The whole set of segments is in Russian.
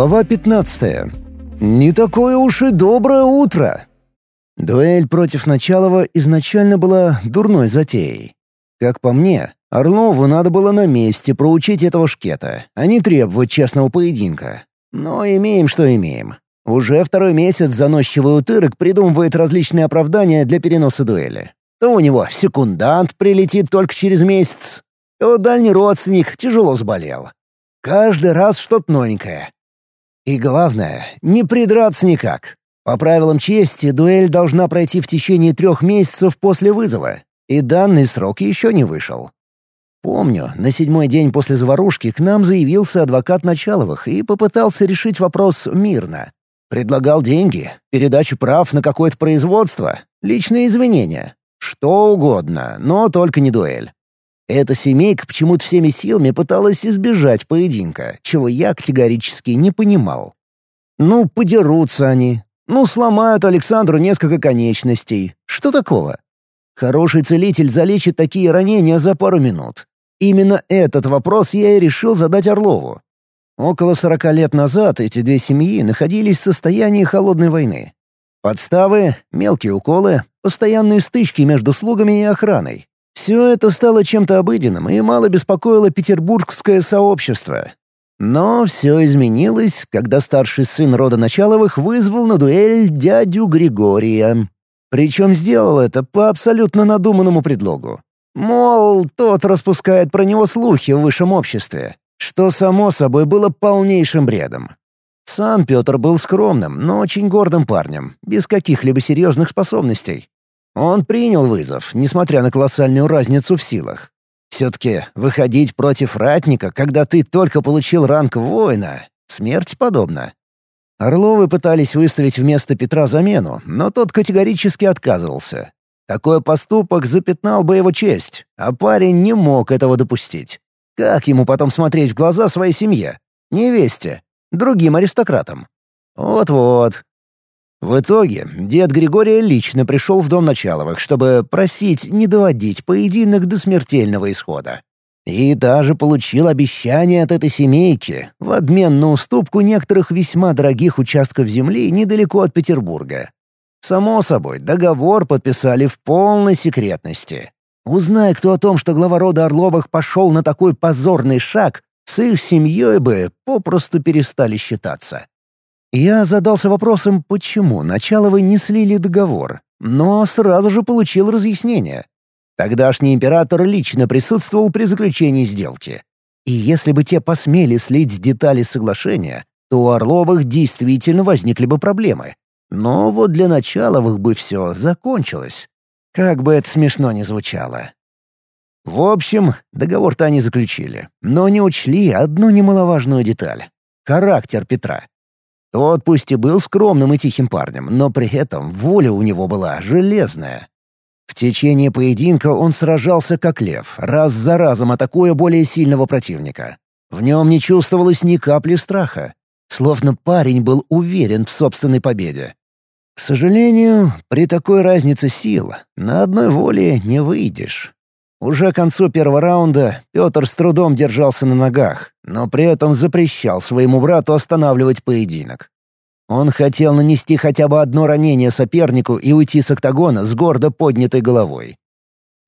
Глава 15. Не такое уж и доброе утро. Дуэль против Началова изначально была дурной затеей. Как по мне, Орлову надо было на месте проучить этого шкета, а не требовать честного поединка. Но имеем, что имеем. Уже второй месяц заносчивый утырок придумывает различные оправдания для переноса дуэли. То у него секундант прилетит только через месяц, то дальний родственник тяжело заболел. Каждый раз что-то новенькое. И главное, не придраться никак. По правилам чести, дуэль должна пройти в течение трех месяцев после вызова, и данный срок еще не вышел. Помню, на седьмой день после заварушки к нам заявился адвокат Началовых и попытался решить вопрос мирно. Предлагал деньги, передачу прав на какое-то производство, личные извинения. Что угодно, но только не дуэль. Эта семейка почему-то всеми силами пыталась избежать поединка, чего я категорически не понимал. Ну, подерутся они. Ну, сломают Александру несколько конечностей. Что такого? Хороший целитель залечит такие ранения за пару минут. Именно этот вопрос я и решил задать Орлову. Около сорока лет назад эти две семьи находились в состоянии холодной войны. Подставы, мелкие уколы, постоянные стычки между слугами и охраной. Все это стало чем-то обыденным и мало беспокоило петербургское сообщество. Но все изменилось, когда старший сын рода Началовых вызвал на дуэль дядю Григория. Причем сделал это по абсолютно надуманному предлогу. Мол, тот распускает про него слухи в высшем обществе, что, само собой, было полнейшим бредом. Сам Петр был скромным, но очень гордым парнем, без каких-либо серьезных способностей. Он принял вызов, несмотря на колоссальную разницу в силах. Все-таки выходить против ратника, когда ты только получил ранг воина, смерть подобна. Орловы пытались выставить вместо Петра замену, но тот категорически отказывался. Такой поступок запятнал бы его честь, а парень не мог этого допустить. Как ему потом смотреть в глаза своей семье? Невесте? Другим аристократам? Вот-вот, в итоге дед Григория лично пришел в дом Началовых, чтобы просить не доводить поединок до смертельного исхода. И даже получил обещание от этой семейки в обмен на уступку некоторых весьма дорогих участков земли недалеко от Петербурга. Само собой, договор подписали в полной секретности. Узнай кто о том, что глава рода Орловых пошел на такой позорный шаг, с их семьей бы попросту перестали считаться. Я задался вопросом, почему Началовы не слили договор, но сразу же получил разъяснение. Тогдашний император лично присутствовал при заключении сделки. И если бы те посмели слить детали соглашения, то у Орловых действительно возникли бы проблемы. Но вот для Началовых бы все закончилось. Как бы это смешно ни звучало. В общем, договор-то они заключили, но не учли одну немаловажную деталь — характер Петра. Тот пусть и был скромным и тихим парнем, но при этом воля у него была железная. В течение поединка он сражался как лев, раз за разом атакуя более сильного противника. В нем не чувствовалось ни капли страха. Словно парень был уверен в собственной победе. К сожалению, при такой разнице сил на одной воле не выйдешь. Уже к концу первого раунда Петр с трудом держался на ногах, но при этом запрещал своему брату останавливать поединок. Он хотел нанести хотя бы одно ранение сопернику и уйти с октагона с гордо поднятой головой.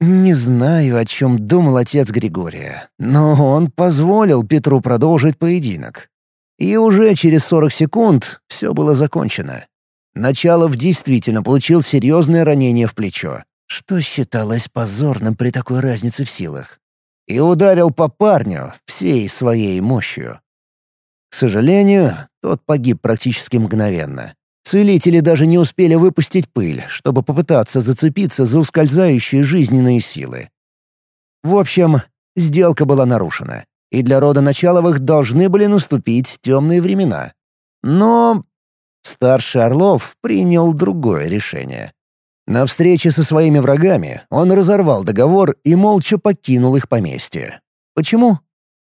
Не знаю, о чем думал отец Григория, но он позволил Петру продолжить поединок. И уже через 40 секунд все было закончено. Началов действительно получил серьезное ранение в плечо что считалось позорным при такой разнице в силах, и ударил по парню всей своей мощью. К сожалению, тот погиб практически мгновенно. Целители даже не успели выпустить пыль, чтобы попытаться зацепиться за ускользающие жизненные силы. В общем, сделка была нарушена, и для рода Началовых должны были наступить темные времена. Но старший Орлов принял другое решение. На встрече со своими врагами он разорвал договор и молча покинул их поместье. Почему?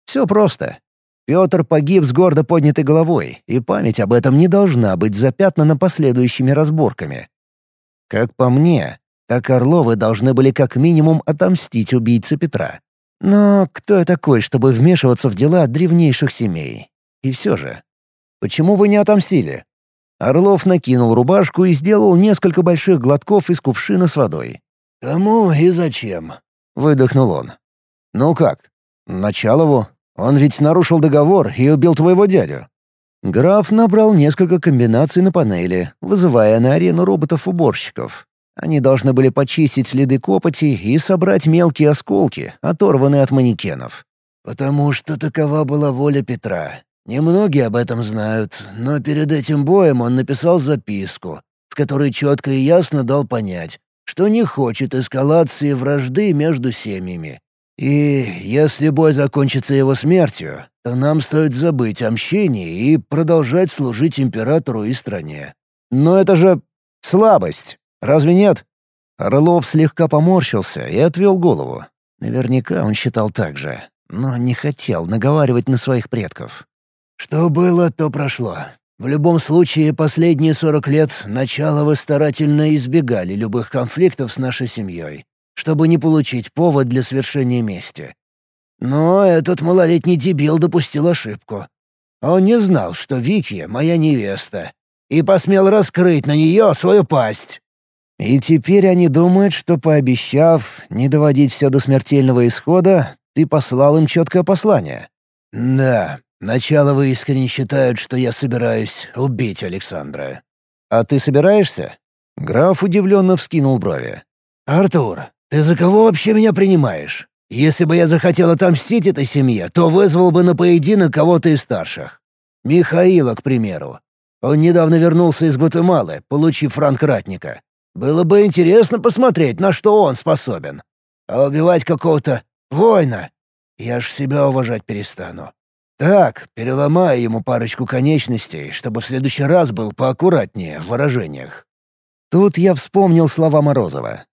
Все просто. Петр погиб с гордо поднятой головой, и память об этом не должна быть запятнана последующими разборками. Как по мне, так Орловы должны были как минимум отомстить убийце Петра. Но кто я такой, чтобы вмешиваться в дела древнейших семей? И все же, Почему вы не отомстили?» Орлов накинул рубашку и сделал несколько больших глотков из кувшина с водой. «Кому и зачем?» — выдохнул он. «Ну как? Началову? Он ведь нарушил договор и убил твоего дядю». Граф набрал несколько комбинаций на панели, вызывая на арену роботов-уборщиков. Они должны были почистить следы копоти и собрать мелкие осколки, оторванные от манекенов. «Потому что такова была воля Петра. Немногие об этом знают, но перед этим боем он написал записку, в которой четко и ясно дал понять, что не хочет эскалации вражды между семьями. И если бой закончится его смертью, то нам стоит забыть о мщении и продолжать служить императору и стране. Но это же слабость, разве нет? Орлов слегка поморщился и отвел голову. Наверняка он считал так же, но не хотел наговаривать на своих предков. Что было, то прошло. В любом случае, последние сорок лет Началовы старательно избегали любых конфликтов с нашей семьей, чтобы не получить повод для свершения мести. Но этот малолетний дебил допустил ошибку. Он не знал, что Вики — моя невеста, и посмел раскрыть на нее свою пасть. И теперь они думают, что, пообещав не доводить все до смертельного исхода, ты послал им четкое послание. Да, Началовы искренне считают, что я собираюсь убить Александра. А ты собираешься? Граф удивленно вскинул брови. «Артур, ты за кого вообще меня принимаешь? Если бы я захотел отомстить этой семье, то вызвал бы на поединок кого-то из старших. Михаила, к примеру. Он недавно вернулся из Гватемалы, получив франк ратника. Было бы интересно посмотреть, на что он способен. А убивать какого-то воина я ж себя уважать перестану. Так, переломай ему парочку конечностей, чтобы в следующий раз был поаккуратнее в выражениях. Тут я вспомнил слова Морозова.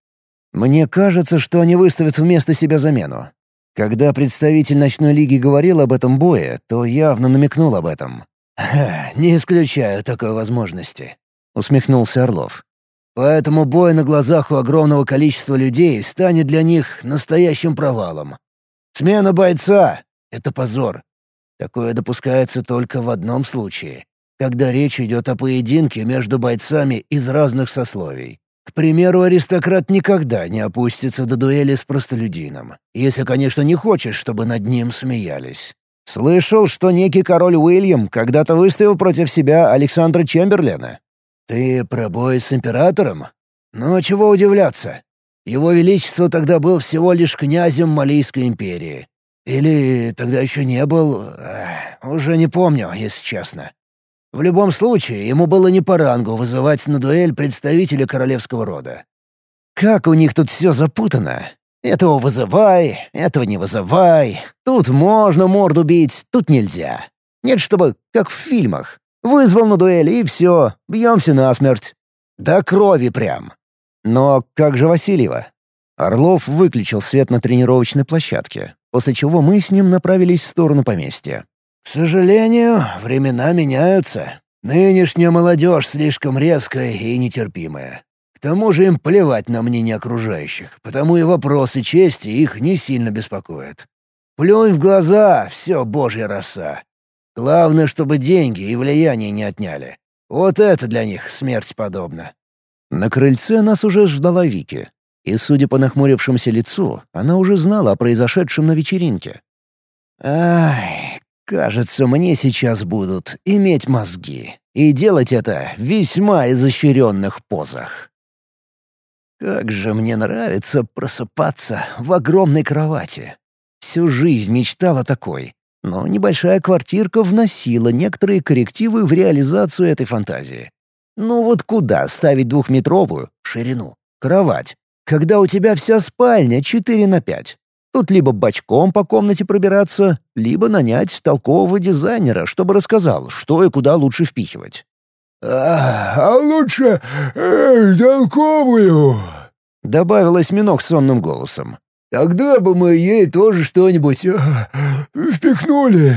Мне кажется, что они выставят вместо себя замену. Когда представитель ночной лиги говорил об этом бое, то явно намекнул об этом. «Не исключаю такой возможности», — усмехнулся Орлов. «Поэтому бой на глазах у огромного количества людей станет для них настоящим провалом. Смена бойца — это позор. Такое допускается только в одном случае, когда речь идет о поединке между бойцами из разных сословий. К примеру, аристократ никогда не опустится до дуэли с простолюдином, если, конечно, не хочешь, чтобы над ним смеялись. Слышал, что некий король Уильям когда-то выставил против себя Александра Чемберлена. Ты про бой с императором? Ну, чего удивляться? Его Величество тогда был всего лишь князем Малийской империи, или тогда еще не был... Уже не помню, если честно. В любом случае, ему было не по рангу вызывать на дуэль представителя королевского рода. Как у них тут все запутано. Этого вызывай, этого не вызывай. Тут можно морду бить, тут нельзя. Нет, чтобы, как в фильмах. Вызвал на дуэль, и все, бьемся насмерть. До крови прям. Но как же Васильева? Орлов выключил свет на тренировочной площадке после чего мы с ним направились в сторону поместья. «К сожалению, времена меняются. Нынешняя молодежь слишком резкая и нетерпимая. К тому же им плевать на мнение окружающих, потому и вопросы чести их не сильно беспокоят. Плюнь в глаза, все божья роса. Главное, чтобы деньги и влияние не отняли. Вот это для них смерть подобна». На крыльце нас уже ждала Вики. И, судя по нахмурившемуся лицу, она уже знала о произошедшем на вечеринке. «Ай, кажется, мне сейчас будут иметь мозги. И делать это в весьма изощренных позах. Как же мне нравится просыпаться в огромной кровати. Всю жизнь мечтала такой, но небольшая квартирка вносила некоторые коррективы в реализацию этой фантазии. Ну вот куда ставить двухметровую, ширину, кровать, когда у тебя вся спальня 4 на 5. Тут либо бочком по комнате пробираться, либо нанять толкового дизайнера, чтобы рассказал, что и куда лучше впихивать. «А, а лучше э, толковую», — добавил осьминог сонным голосом. «Тогда бы мы ей тоже что-нибудь э, впихнули».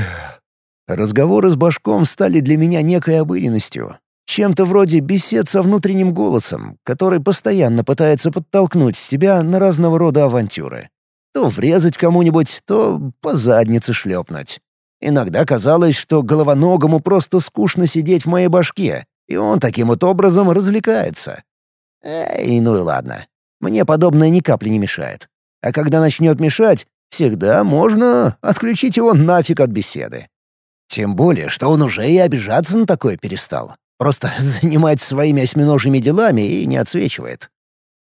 Разговоры с башком стали для меня некой обыденностью. Чем-то вроде бесед со внутренним голосом, который постоянно пытается подтолкнуть тебя на разного рода авантюры. То врезать кому-нибудь, то по заднице шлепнуть. Иногда казалось, что головоногому просто скучно сидеть в моей башке, и он таким вот образом развлекается. Эй, ну и ладно. Мне подобное ни капли не мешает. А когда начнет мешать, всегда можно отключить его нафиг от беседы. Тем более, что он уже и обижаться на такое перестал. Просто занимается своими осьминожьими делами и не отсвечивает.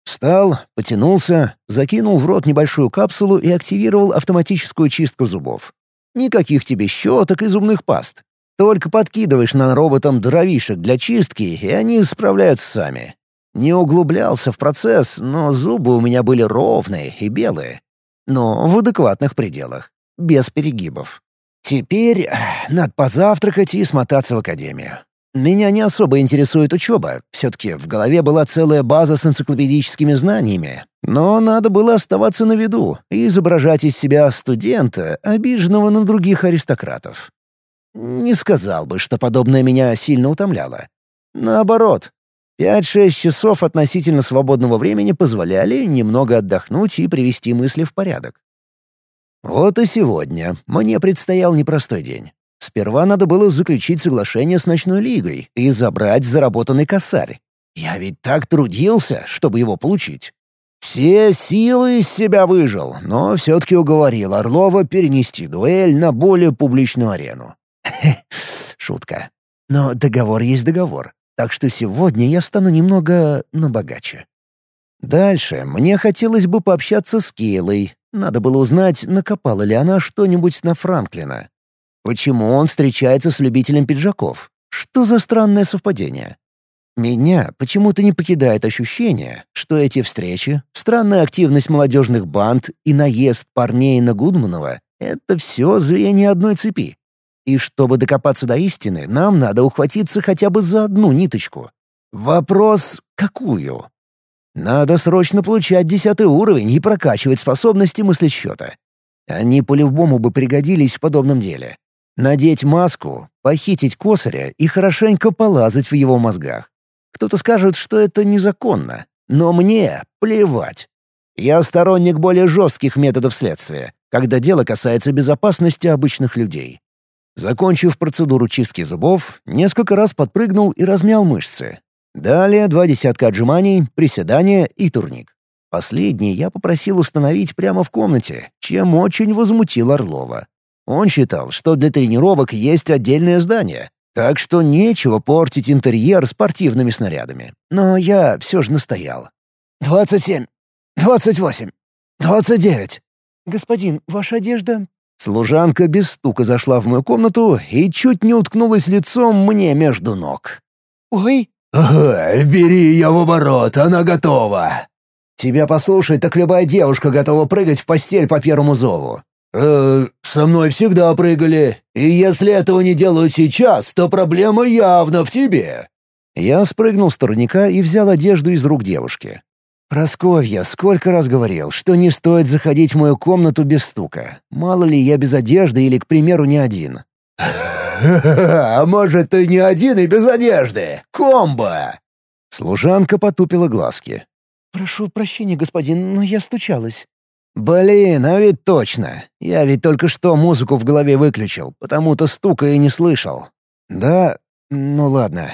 Встал, потянулся, закинул в рот небольшую капсулу и активировал автоматическую чистку зубов. Никаких тебе щеток и зубных паст. Только подкидываешь на роботам дровишек для чистки, и они справляются сами. Не углублялся в процесс, но зубы у меня были ровные и белые. Но в адекватных пределах, без перегибов. Теперь надо позавтракать и смотаться в академию. Меня не особо интересует учеба, все-таки в голове была целая база с энциклопедическими знаниями. Но надо было оставаться на виду и изображать из себя студента, обиженного на других аристократов. Не сказал бы, что подобное меня сильно утомляло. Наоборот, пять-шесть часов относительно свободного времени позволяли немного отдохнуть и привести мысли в порядок. Вот и сегодня мне предстоял непростой день. Сперва надо было заключить соглашение с ночной лигой и забрать заработанный косарь. Я ведь так трудился, чтобы его получить. Все силы из себя выжил, но все-таки уговорил Орлова перенести дуэль на более публичную арену. Шутка. Но договор есть договор, так что сегодня я стану немного набогаче. Дальше мне хотелось бы пообщаться с Кейлой. Надо было узнать, накопала ли она что-нибудь на Франклина. Почему он встречается с любителем пиджаков? Что за странное совпадение? Меня почему-то не покидает ощущение, что эти встречи, странная активность молодежных банд и наезд парней на Гудманова — это все звенья одной цепи. И чтобы докопаться до истины, нам надо ухватиться хотя бы за одну ниточку. Вопрос — какую? Надо срочно получать десятый уровень и прокачивать способности мыслесчета. Они по-любому бы пригодились в подобном деле. Надеть маску, похитить косаря и хорошенько полазать в его мозгах. Кто-то скажет, что это незаконно, но мне плевать. Я сторонник более жестких методов следствия, когда дело касается безопасности обычных людей. Закончив процедуру чистки зубов, несколько раз подпрыгнул и размял мышцы. Далее два десятка отжиманий, приседания и турник. Последний я попросил установить прямо в комнате, чем очень возмутил Орлова. Он считал, что для тренировок есть отдельное здание, так что нечего портить интерьер спортивными снарядами. Но я все же настоял. «Двадцать семь, двадцать восемь, двадцать девять». «Господин, ваша одежда...» Служанка без стука зашла в мою комнату и чуть не уткнулась лицом мне между ног. «Ой!» «Ага, бери ее в оборот, она готова!» «Тебя послушать, так любая девушка готова прыгать в постель по первому зову. «Э, со мной всегда прыгали, и если этого не делают сейчас, то проблема явно в тебе». Я спрыгнул с турника и взял одежду из рук девушки. «Просковья, сколько раз говорил, что не стоит заходить в мою комнату без стука. Мало ли я без одежды или, к примеру, не один». «А может, ты не один и без одежды? Комбо!» Служанка потупила глазки. «Прошу прощения, господин, но я стучалась». «Блин, а ведь точно. Я ведь только что музыку в голове выключил, потому-то стука и не слышал». «Да? Ну ладно.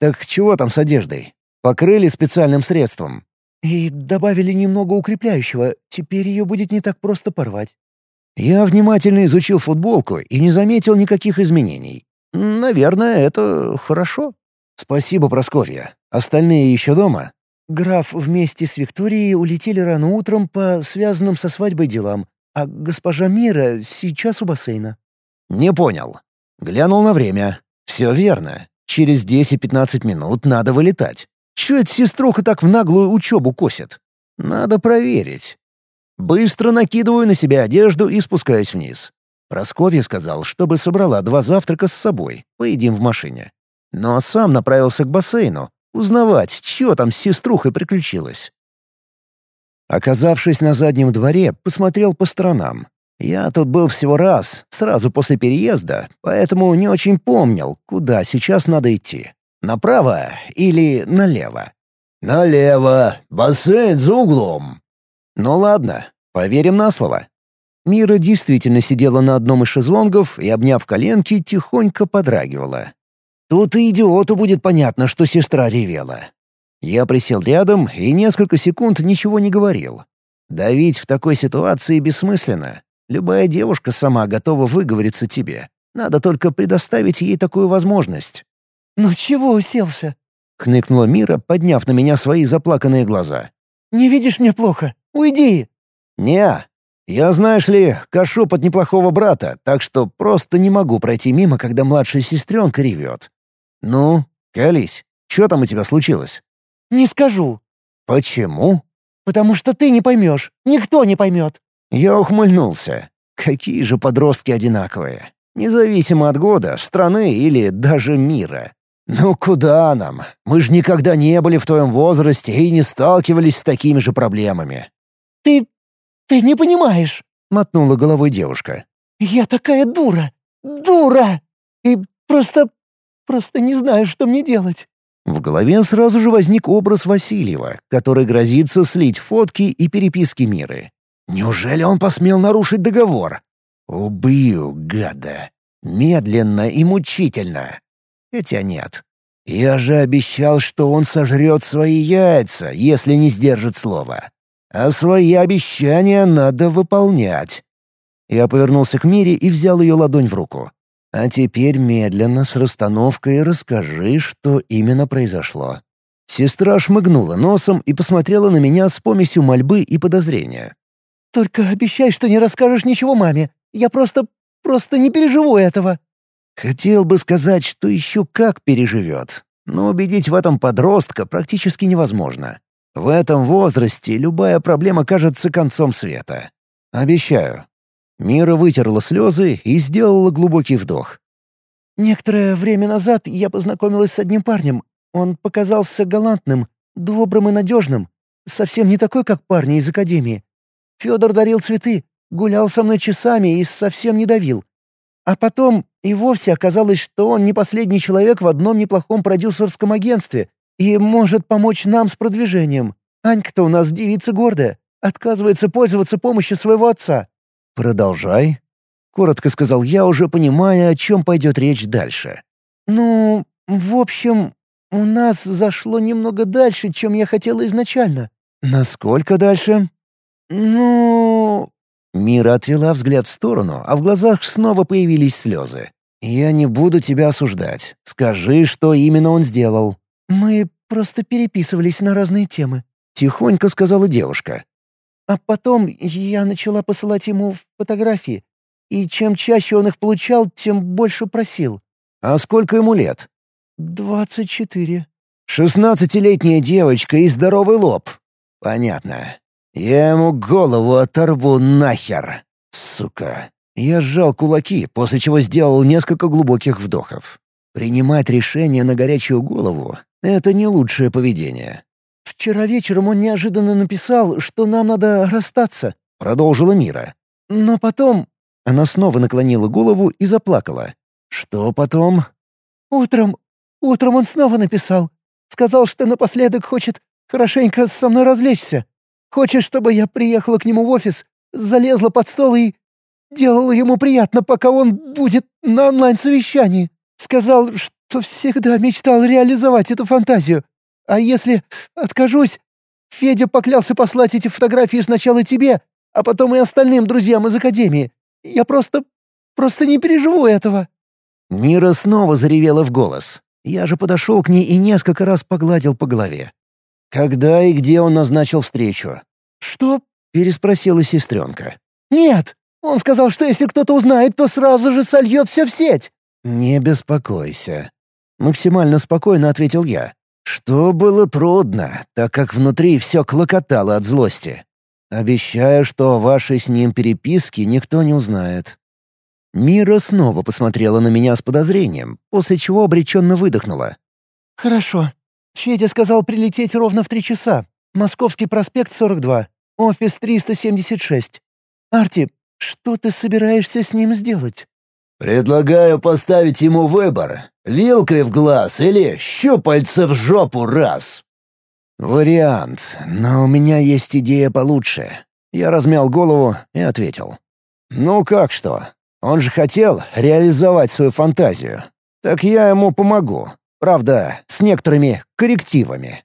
Так чего там с одеждой? Покрыли специальным средством?» «И добавили немного укрепляющего. Теперь ее будет не так просто порвать». Я внимательно изучил футболку и не заметил никаких изменений. Наверное, это хорошо. Спасибо, Просковья. Остальные еще дома? Граф вместе с Викторией улетели рано утром по связанным со свадьбой делам, а госпожа Мира сейчас у бассейна». «Не понял». Глянул на время. «Все верно. Через 10-15 минут надо вылетать. Чё эта сеструха так в наглую учебу косит? Надо проверить». Быстро накидываю на себя одежду и спускаюсь вниз. Просковья сказал, чтобы собрала два завтрака с собой, поедим в машине. Но сам направился к бассейну, Узнавать, чего там с сеструхой приключилось. Оказавшись на заднем дворе, посмотрел по сторонам. Я тут был всего раз, сразу после переезда, поэтому не очень помнил, куда сейчас надо идти. Направо или налево? «Налево. Бассейн за углом». «Ну ладно, поверим на слово». Мира действительно сидела на одном из шезлонгов и, обняв коленки, тихонько подрагивала. Тут и идиоту будет понятно, что сестра ревела. Я присел рядом и несколько секунд ничего не говорил. Давить в такой ситуации бессмысленно. Любая девушка сама готова выговориться тебе. Надо только предоставить ей такую возможность. «Ну чего уселся?» — хныкнула Мира, подняв на меня свои заплаканные глаза. «Не видишь мне плохо? Уйди!» «Не, я, знаешь ли, кашу под неплохого брата, так что просто не могу пройти мимо, когда младшая сестренка ревет. Ну, колись, что там у тебя случилось?» «Не скажу». «Почему?» «Потому что ты не поймешь. Никто не поймет». Я ухмыльнулся. Какие же подростки одинаковые. Независимо от года, страны или даже мира. «Ну куда нам? Мы же никогда не были в твоем возрасте и не сталкивались с такими же проблемами». «Ты... ты не понимаешь», — мотнула головой девушка. «Я такая дура! Дура! И просто... просто не знаю, что мне делать». В голове сразу же возник образ Васильева, который грозится слить фотки и переписки Миры. Неужели он посмел нарушить договор? Убью, гада. Медленно и мучительно. Хотя нет. Я же обещал, что он сожрет свои яйца, если не сдержит слова. А свои обещания надо выполнять. Я повернулся к Мире и взял ее ладонь в руку. А теперь медленно, с расстановкой, расскажи, что именно произошло». Сестра шмыгнула носом и посмотрела на меня с помесью мольбы и подозрения. «Только обещай, что не расскажешь ничего маме. Я просто... просто не переживу этого». Хотел бы сказать, что еще как переживет, но убедить в этом подростка практически невозможно. В этом возрасте любая проблема кажется концом света. Обещаю, Мира вытерла слезы и сделала глубокий вдох. «Некоторое время назад я познакомилась с одним парнем. Он показался галантным, добрым и надежным. Совсем не такой, как парни из академии. Федор дарил цветы, гулял со мной часами и совсем не давил. А потом и вовсе оказалось, что он не последний человек в одном неплохом продюсерском агентстве и может помочь нам с продвижением. Анька-то у нас девица гордая, отказывается пользоваться помощью своего отца. «Продолжай», — коротко сказал я, уже понимая, о чем пойдет речь дальше. «Ну, в общем, у нас зашло немного дальше, чем я хотела изначально». «Насколько дальше?» «Ну...» Мира отвела взгляд в сторону, а в глазах снова появились слезы. «Я не буду тебя осуждать. Скажи, что именно он сделал». «Мы просто переписывались на разные темы», — тихонько сказала девушка. А потом я начала посылать ему фотографии, и чем чаще он их получал, тем больше просил. «А сколько ему лет?» «Двадцать четыре». «Шестнадцатилетняя девочка и здоровый лоб. Понятно. Я ему голову оторву нахер. Сука». Я сжал кулаки, после чего сделал несколько глубоких вдохов. Принимать решение на горячую голову — это не лучшее поведение. «Вчера вечером он неожиданно написал, что нам надо расстаться», — продолжила Мира. «Но потом...» Она снова наклонила голову и заплакала. «Что потом?» «Утром... утром он снова написал. Сказал, что напоследок хочет хорошенько со мной развлечься. Хочет, чтобы я приехала к нему в офис, залезла под стол и... делала ему приятно, пока он будет на онлайн-совещании. Сказал, что всегда мечтал реализовать эту фантазию. А если откажусь? Федя поклялся послать эти фотографии сначала тебе, а потом и остальным друзьям из Академии. Я просто... просто не переживу этого». Мира снова заревела в голос. Я же подошел к ней и несколько раз погладил по голове. «Когда и где он назначил встречу?» «Что?» — переспросила сестренка. «Нет, он сказал, что если кто-то узнает, то сразу же сольет все в сеть». «Не беспокойся», — максимально спокойно ответил я. Что было трудно, так как внутри все клокотало от злости. Обещаю, что о вашей с ним переписке никто не узнает». Мира снова посмотрела на меня с подозрением, после чего обреченно выдохнула. «Хорошо. Федя сказал прилететь ровно в три часа. Московский проспект, 42. Офис 376. Арти, что ты собираешься с ним сделать?» «Предлагаю поставить ему выбор. Вилкой в глаз или щупальце в жопу раз». «Вариант, но у меня есть идея получше». Я размял голову и ответил. Ну как что? Он же хотел реализовать свою фантазию. Так я ему помогу. Правда, с некоторыми коррективами.